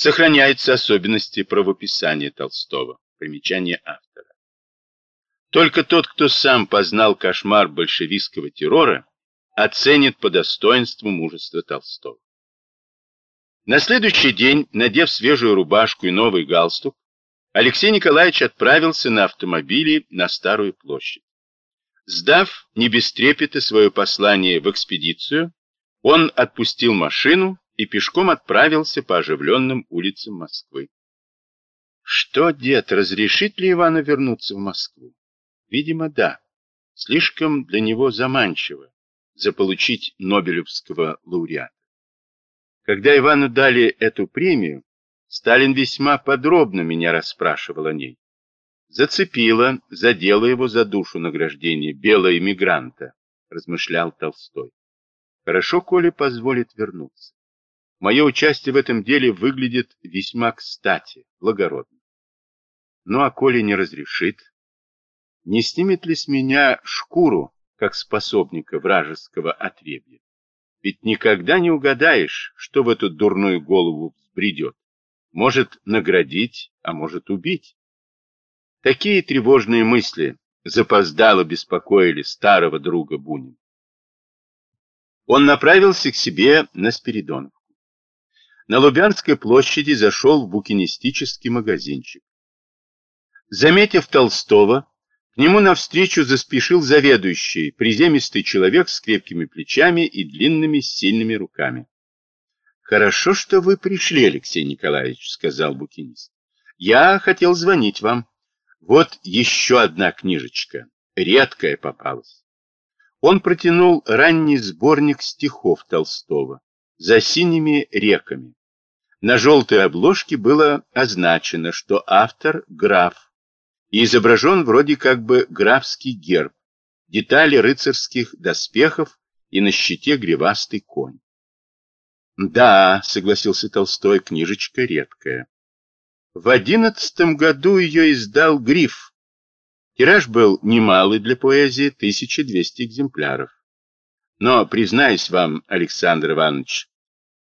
Сохраняются особенности правописания Толстого. Примечание автора. Только тот, кто сам познал кошмар большевистского террора, оценит по достоинству мужество Толстого. На следующий день, надев свежую рубашку и новый галстук, Алексей Николаевич отправился на автомобиле на Старую площадь. Сдав не без трепета свое послание в экспедицию, он отпустил машину и пешком отправился по оживленным улицам Москвы. Что, дед, разрешит ли Ивану вернуться в Москву? Видимо, да. Слишком для него заманчиво заполучить Нобелевского лауреата. Когда Ивану дали эту премию, Сталин весьма подробно меня расспрашивал о ней. Зацепило, задело его за душу награждение белого эмигранта, размышлял Толстой. Хорошо, коли позволит вернуться. Мое участие в этом деле выглядит весьма кстати, благородно. Ну а коли не разрешит, не снимет ли с меня шкуру, как способника вражеского отребья? Ведь никогда не угадаешь, что в эту дурную голову взбредет. Может наградить, а может убить. Такие тревожные мысли запоздало беспокоили старого друга Бунина. Он направился к себе на Спиридоновку. На Лубянской площади зашел в букинистический магазинчик. Заметив Толстого, к нему навстречу заспешил заведующий, приземистый человек с крепкими плечами и длинными сильными руками. «Хорошо, что вы пришли, Алексей Николаевич», — сказал букинист. «Я хотел звонить вам. Вот еще одна книжечка, редкая попалась». Он протянул ранний сборник стихов Толстого «За синими реками». На желтой обложке было означено, что автор — граф, и изображен вроде как бы графский герб, детали рыцарских доспехов и на щите гривастый конь. Да, согласился Толстой, книжечка редкая. В одиннадцатом году ее издал Гриф. Тираж был немалый для поэзии, 1200 экземпляров. Но, признаюсь вам, Александр Иванович,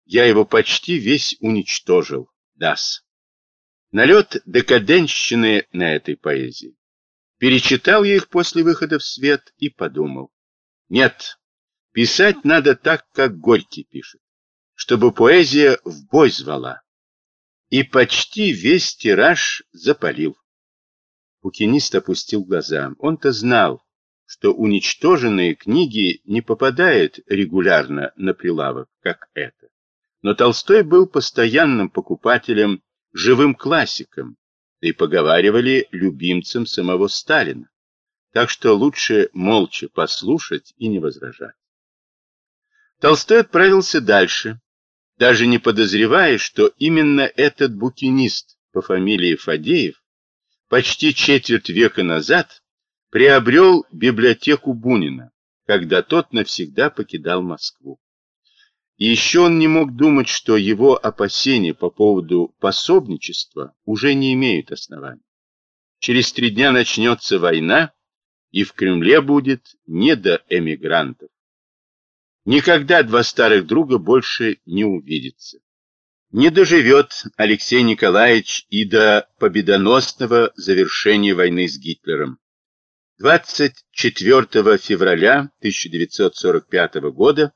я его почти весь уничтожил, дас. Налет декаденщины на этой поэзии. Перечитал я их после выхода в свет и подумал. Нет, писать надо так, как Горький пишет, чтобы поэзия в бой звала. И почти весь тираж запалил. Букинист опустил глаза. Он-то знал, что уничтоженные книги не попадают регулярно на прилавок, как это. Но Толстой был постоянным покупателем живым классиком, и поговаривали любимцем самого Сталина. Так что лучше молча послушать и не возражать. Толстой отправился дальше, даже не подозревая, что именно этот букинист по фамилии Фадеев почти четверть века назад приобрел библиотеку Бунина, когда тот навсегда покидал Москву. И еще он не мог думать, что его опасения по поводу пособничества уже не имеют оснований. Через три дня начнется война, и в Кремле будет не до эмигрантов. Никогда два старых друга больше не увидятся. Не доживет Алексей Николаевич и до победоносного завершения войны с Гитлером. 24 февраля 1945 года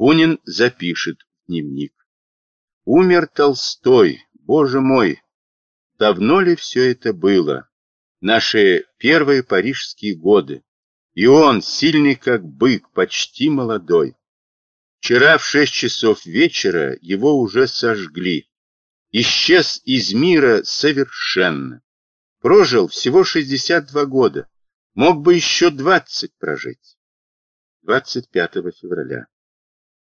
Бунин запишет в дневник. Умер Толстой, боже мой, давно ли все это было? Наши первые парижские годы. И он, сильный как бык, почти молодой. Вчера в шесть часов вечера его уже сожгли. Исчез из мира совершенно. Прожил всего 62 года. Мог бы еще 20 прожить. 25 февраля.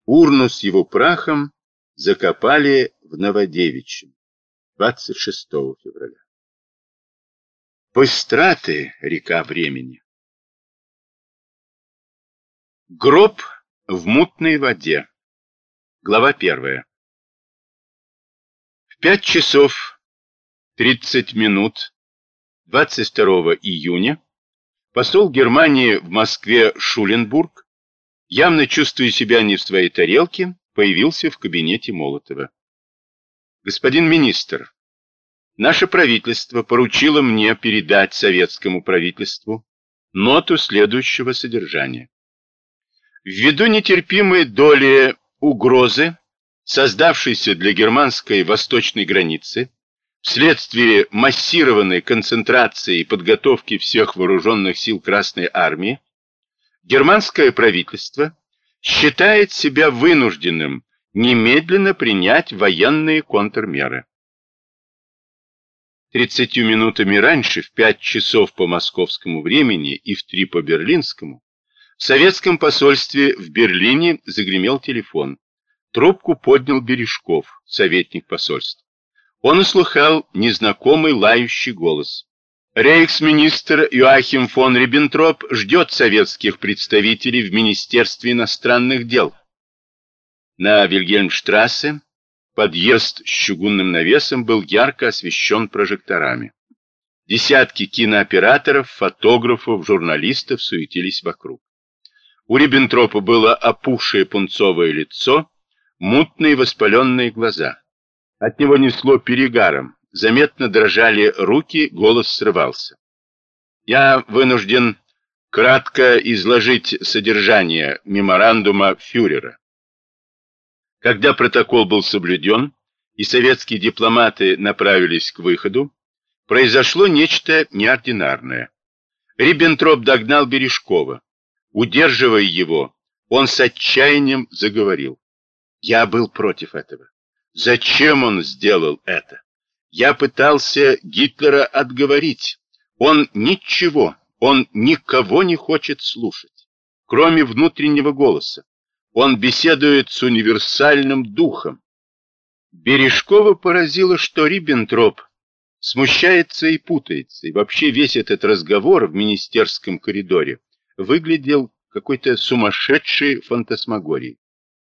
Урну с его прахом закопали в Новодевичьем 26 февраля. Быстра река времени. Гроб в мутной воде. Глава первая. В пять часов тридцать минут 22 июня посол Германии в Москве Шуленбург явно чувствуя себя не в своей тарелке, появился в кабинете Молотова. Господин министр, наше правительство поручило мне передать советскому правительству ноту следующего содержания. Ввиду нетерпимой доли угрозы, создавшейся для германской восточной границы, вследствие массированной концентрации и подготовки всех вооруженных сил Красной Армии, германское правительство считает себя вынужденным немедленно принять военные контрмеры. 30 минутами раньше, в 5 часов по московскому времени и в 3 по берлинскому, в советском посольстве в Берлине загремел телефон. Трубку поднял Бережков, советник посольства. Он услыхал незнакомый лающий голос. Рейхсминистр Йоахим фон Риббентроп ждет советских представителей в Министерстве иностранных дел. На Вильгельмштрассе подъезд с чугунным навесом был ярко освещен прожекторами. Десятки кинооператоров, фотографов, журналистов суетились вокруг. У Риббентропа было опухшее пунцовое лицо, мутные воспаленные глаза. От него несло перегаром, заметно дрожали руки, голос срывался. Я вынужден кратко изложить содержание меморандума фюрера. Когда протокол был соблюден и советские дипломаты направились к выходу, произошло нечто неординарное. Риббентроп догнал Бережкова. Удерживая его, он с отчаянием заговорил. Я был против этого. Зачем он сделал это? Я пытался Гитлера отговорить. Он ничего, он никого не хочет слушать, кроме внутреннего голоса. Он беседует с универсальным духом. Бережкова поразило, что Риббентроп смущается и путается, и вообще весь этот разговор в министерском коридоре выглядел какой-то сумасшедшей фантасмагорией.